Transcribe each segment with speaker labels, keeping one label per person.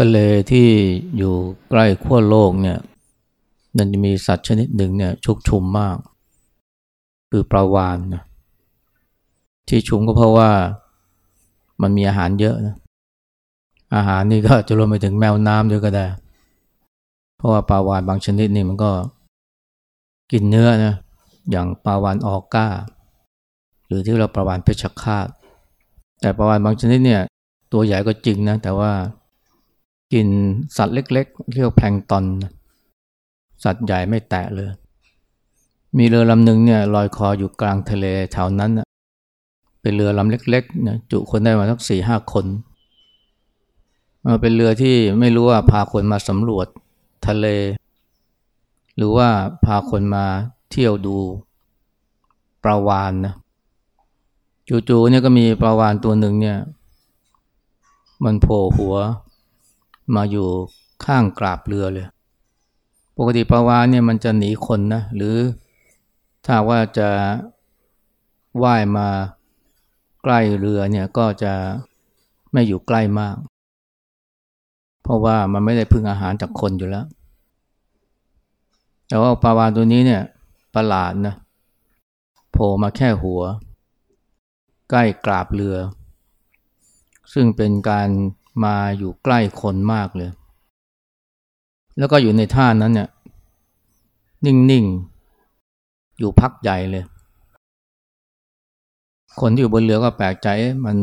Speaker 1: ทะเลที่อยู่ใกล้ขั้วโลกเนี่ยมันจะมีสัตว์ชนิดหนึ่งเนี่ยชุกชุมมาก คือปลาวานนะที่ชุมก็เพราะว่ามันมีอาหารเยอะนะอาหารนี่ก็จะรวมไปถึงแมวน้ำด้วยก็ได้ เพราะว่าปลาวานบางชนิดนี่มันก็กินเนื้อนะอย่างปลาวานออก้า หรือที่เราปลาวานเพชรฆาตแต่ปลาวานบางชนิดเนี่ยตัวใหญ่ก็จริงนะแต่ว่า กินสัตว์เล็กๆ เรียกแพลงตอน สัตว์ใหญ่ไม่แตะเลย มีเรือลำหนึ่งเนี่ยลอยคออยู่กลางทะเลแถวนั้นนะเป็นเรือลำเล็กๆนะจุคนได้มาสักสี่ห้าคนมันเป็นเรือที่ไม่รู้ว่าพาคนมาสำรวจทะเล หรือว่าพาคนมาเที่ยวดูปลาวานนะจู่ๆเนี่ยก็มีปลาวานตัวหนึ่งเนี่ย มันโผล่หัว มาอยู่ข้างกราบเรือเลย ปกติปลาวานเนี่ยมันจะหนีคนนะ หรือถ้าว่าจะว่ายมาใกล้เรือเนี่ยก็จะไม่อยู่ใกล้มาก เพราะว่ามันไม่ได้พึ่งอาหารจากคนอยู่แล้ว แต่ว่าปลาวานตัวนี้เนี่ยประหลาดนะโผล่มาแค่หัว ใกล้กราบเรือ ซึ่งเป็นการ มาอยู่ใกล้คนมากเลย แล้วก็อยู่ในท่านั้นเนี่ยนิ่ง ๆ อยู่พักใหญ่เลย คนที่อยู่บนเรือก็แปลกใจมัน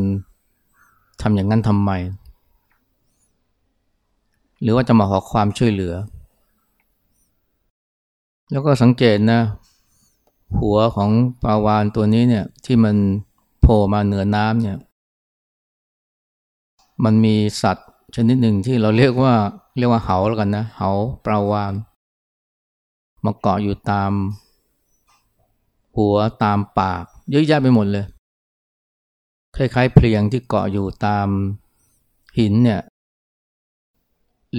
Speaker 1: ทำอย่างนั้นทำไม หรือว่าจะมาขอความช่วยเหลือ แล้วก็สังเกตนะ หัวของปลาวานตัวนี้เนี่ยที่มันโผล่มาเหนือน้ำเนี่ย มันมีสัตว์ชนิดหนึ่งที่เราเรียกว่าเรียกว่าเหาแล้วกันนะ เหาปลาวานมาเกาะอยู่ตาม หัวตามปาก เยอะแยะไปหมดเลย คล้ายๆเพลียงที่เกาะอยู่ตามหินเนี่ย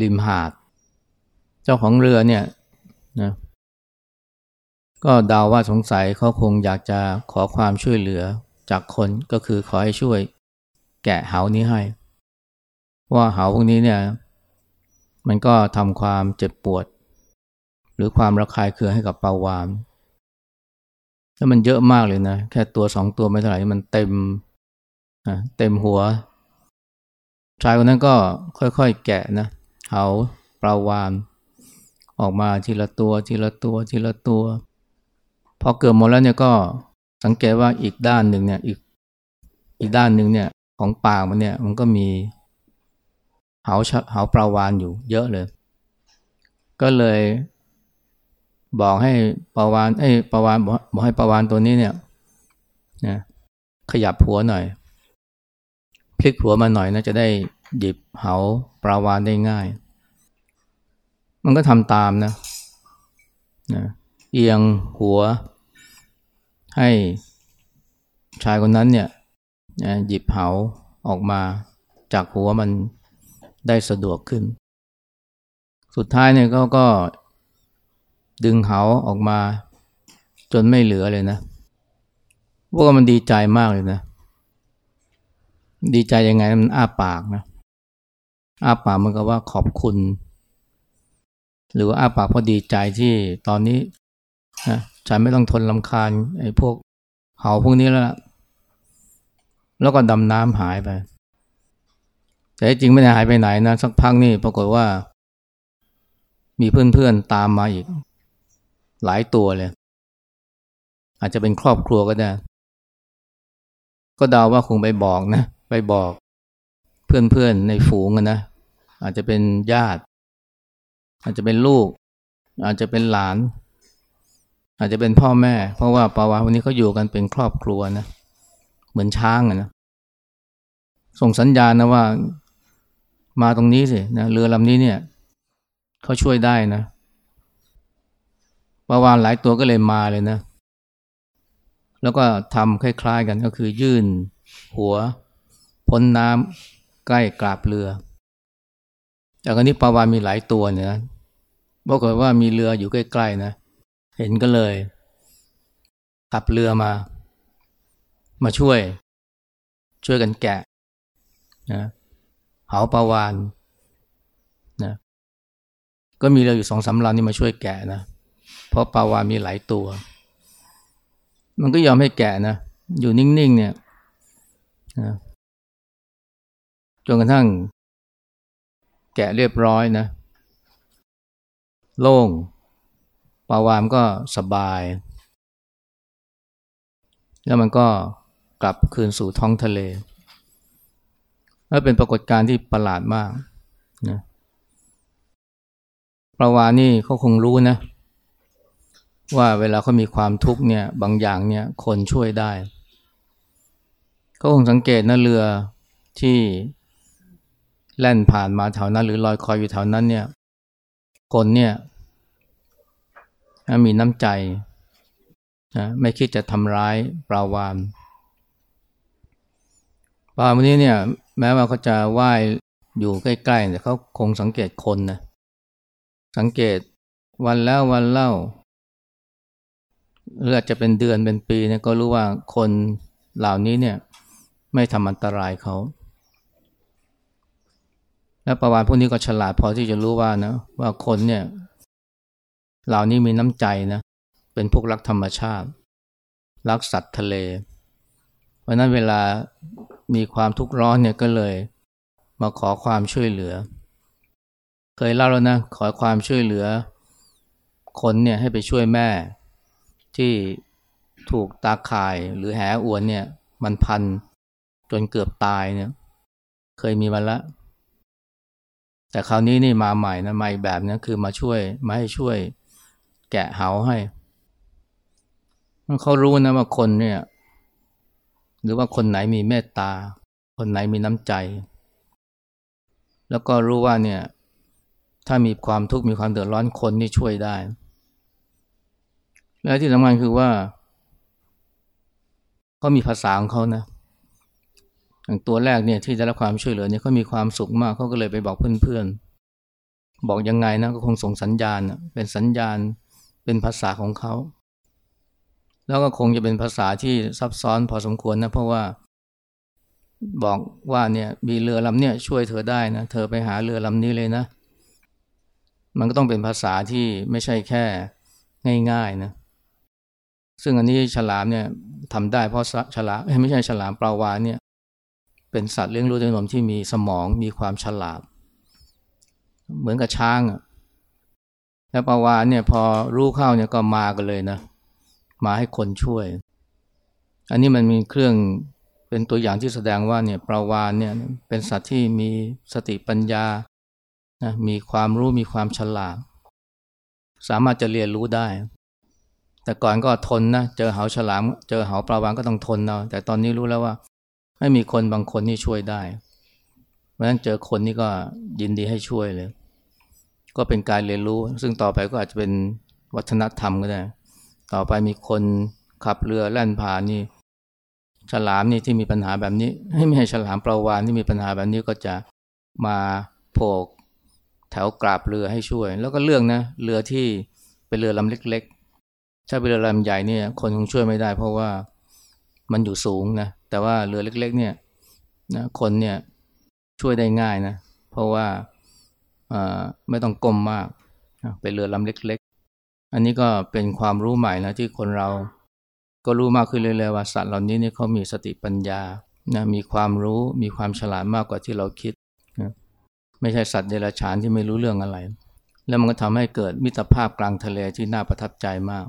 Speaker 1: ริมหาด เจ้าของเรือเนี่ยนะก็เดาว่าสงสัยเขาคงอยากจะขอความช่วยเหลือจากคนก็คือขอให้ช่วยแกะเหานี้ให้ ว่าเหาพวกนี้เนี่ยมันก็ทำความเจ็บปวด หรือความระคายเคืองให้กับปลาวานแล้วมันเยอะมากเลยนะ แค่ตัวสองตัวไม่เท่าไหร่มันเต็มเต็มหัว ชายคนนั้นก็ค่อยๆแกะนะเหาปลาวานออกมาทีละตัวทีละตัวทีละตัว พอเกือบหมดแล้วเนี่ยก็สังเกตว่าอีกด้านหนึ่งเนี่ยอีกอีกด้านหนึ่งเนี่ยของปากมันเนี่ยมันก็มี หาเหาปลาวานอยู่เยอะเลย ก็เลยบอกให้ปลาวานเอ้ปลาวานบอกให้ปลาวานตัวนี้เนี่ยนะขยับหัวหน่อย พลิกหัวมาหน่อยนะจะได้หยิบเหาปลาวานได้ง่าย มันก็ทำตามนะนะเอียงหัว ให้ชายคนนั้นเนี่ยหยิบเหาออกมาจากหัวมัน ได้สะดวกขึ้น สุดท้ายเนี่ยเขาก็ดึงเขาออกมา จนไม่เหลือเลยนะพวกมันดีใจมากเลยนะ ดีใจยังไงมันอ้าปากนะอ้าปากมันก็ว่าขอบคุณ หรือว่าอ้าปากเพราะดีใจที่ตอนนี้นะฉันไม่ต้องทนลำคาญไอ้พวกเหาพวกนี้แล้ว แล้วก็ดำน้ำหายไป แต่จริงไม่ได้หายไปไหนนะ สักพักนี่ปรากฏว่า มีเพื่อนๆตามมาอีก หลายตัวเลย อาจจะเป็นครอบครัวก็ได้ ก็เดาว่าคงไปบอกนะ ไปบอกเพื่อนๆในฝูงนะ อาจจะเป็นญาติ อาจจะเป็นลูก อาจจะเป็นหลาน อาจจะเป็นพ่อแม่ เพราะว่าปาวาวันนี้เขาอยู่กันเป็นครอบครัวนะ เหมือนช้างนะส่งสัญญาณนะว่า มาตรงนี้สินะเรือลำนี้เนี่ยเขาช่วยได้นะปลาวานหลายตัวก็เลยมาเลยนะ แล้วก็ทำคล้ายๆกันก็คือยื่นหัวพ้นน้ำใกล้กราบเรือจากนี้ปลาวานมีหลายตัวเนี่ยบอกเลยว่ามีเรืออยู่ใกล้ๆนะ เห็นก็เลยขับเรือมา มาช่วย ช่วยกันแกะนะ เหาปาวานนะก็มีเรืออยู่สองสาลำนี่มาช่วยแกะนะ เพราะปลาวานมีหลายตัว มันก็ยอมให้แกะนะ อยู่นิ่งๆเนี่ยนะจนกระทั่ง แกะเรียบร้อยนะ โล่งปลาวานก็สบาย แล้วมันก็กลับคืนสู่ท้องทะเล และเป็นปรากฏการณ์ที่ประหลาดมากนะปลาวานนี่เขาคงรู้นะ ว่าเวลาเขามีความทุกข์เนี่ย บางอย่างเนี่ย คนช่วยได้เขาคงสังเกตนะเรือที่แล่นผ่านมาแถวนั้น หรือลอยคอยอยู่แถวนั้นเนี่ย คนเนี่ยมีน้ำใจนะไม่คิดจะทำร้ายปลาวานปลาวันนี้เนี่ย แม้ว่าเขาจะว่ายอยู่ใกล้ๆแต่เขาคงสังเกตคนนะสังเกตวันแล้ววันเล่าหรืออาจจะเป็นเดือนเป็นปีเนี่ยก็รู้ว่าคนเหล่านี้เนี่ยไม่ทำอันตรายเขาและประวัติพวกนี้ก็ฉลาดพอที่จะรู้ว่านะว่าคนเนี่ยเหล่านี้มีน้ำใจนะเป็นพวกรักธรรมชาติ รักสัตว์ทะเล เพราะนั้นเวลา มีความทุกข์ร้อนเนี่ยก็เลย มาขอความช่วยเหลือ เคยเล่าแล้วนะ ขอความช่วยเหลือ คนเนี่ยให้ไปช่วยแม่ ที่ถูกตาข่ายหรือแหอวนเนี่ย มันพันจนเกือบตายเนี่ย เคยมีมาแล้วแต่คราวนี้นี่มาใหม่นะใหม่แบบนี้คือมาช่วยมาให้ช่วย แกะเหาให้เขารู้นะว่าคนเนี่ย หรือว่าคนไหนมีเมตตา คนไหนมีน้ำใจ แล้วก็รู้ว่าเนี่ยถ้ามีความทุกข์มีความเดือดร้อนคนนี่ช่วยได้ และที่สำคัญคือว่าเขามีภาษาของเขานะอย่างตัวแรกเนี่ยที่ได้รับความช่วยเหลือเนี่ยเขามีความสุขมากเขาก็เลยไปบอกเพื่อนๆบอกยังไงนะก็คงส่งสัญญาณเป็นสัญญาณเป็นภาษาของเขา แล้วก็คงจะเป็นภาษาที่ซับซ้อนพอสมควรนะเพราะว่า บอกว่าเนี่ยมีเรือลำเนี่ยช่วยเธอได้นะเธอไปหาเรือลำนี้เลยนะ มันก็ต้องเป็นภาษาที่ไม่ใช่แค่ง่ายๆนะซึ่งอันนี้ฉลามเนี่ยทำได้เพราะฉลามไม่ใช่ฉลามปลาวานเนี่ยเป็นสัตว์เลี้ยงลูกด้วยนมที่มีสมองมีความฉลาด เหมือนกับช้างอะแล้วปลาวานเนี่ยพอรู้เข้าเนี่ยก็มากันเลยนะ มาให้คนช่วย อันนี้มันมีเครื่องเป็นตัวอย่างที่แสดงว่าเนี่ยปลาวานเนี่ยเป็นสัตว์ที่มีสติปัญญานะมีความรู้มีความฉลาด สามารถจะเรียนรู้ได้ แต่ก่อนก็ทนนะเจอเหาฉลาม เจอเหาปลาวานก็ต้องทนเนาะแต่ตอนนี้รู้แล้วว่า ไม่มีคนบางคนที่ช่วยได้เพราะฉะนั้นเจอคนนี่ก็ยินดีให้ช่วยเลย ก็เป็นการเรียนรู้ ซึ่งต่อไปก็อาจจะเป็นวัฒนธรรมก็ได้ ต่อไปมีคนขับเรือแล่นผ่านนี่ ฉลามนี่ที่มีปัญหาแบบนี้ให้ไม่ให้ฉลามปลาวานที่มีปัญหาแบบนี้ก็จะมาโผกแถวกราบเรือให้ช่วย แล้วก็เรื่องนะเรือที่เป็นเรือลำเล็กๆถ้าเป็นเรือลำใหญ่เนี่ย คนคงช่วยไม่ได้ เพราะว่ามันอยู่สูงนะแต่ว่าเรือเล็ก ๆ เนี่ยนะคนเนี่ยช่วยได้ง่ายนะเพราะว่าไม่ต้องก้มมากเป็นเรือลำเล็กๆ อันนี้ก็เป็นความรู้ใหม่นะที่คนเราก็รู้มากขึ้นเรื่อยๆว่าสัตว์เหล่านี้เนี่ยเขามีสติปัญญานะมีความรู้มีความฉลาดมากกว่าที่เราคิดนะไม่ใช่สัตว์เดรัจฉานที่ไม่รู้เรื่องอะไร แล้วมันก็ทำให้เกิดมิตรภาพกลางทะเลที่น่าประทับใจมาก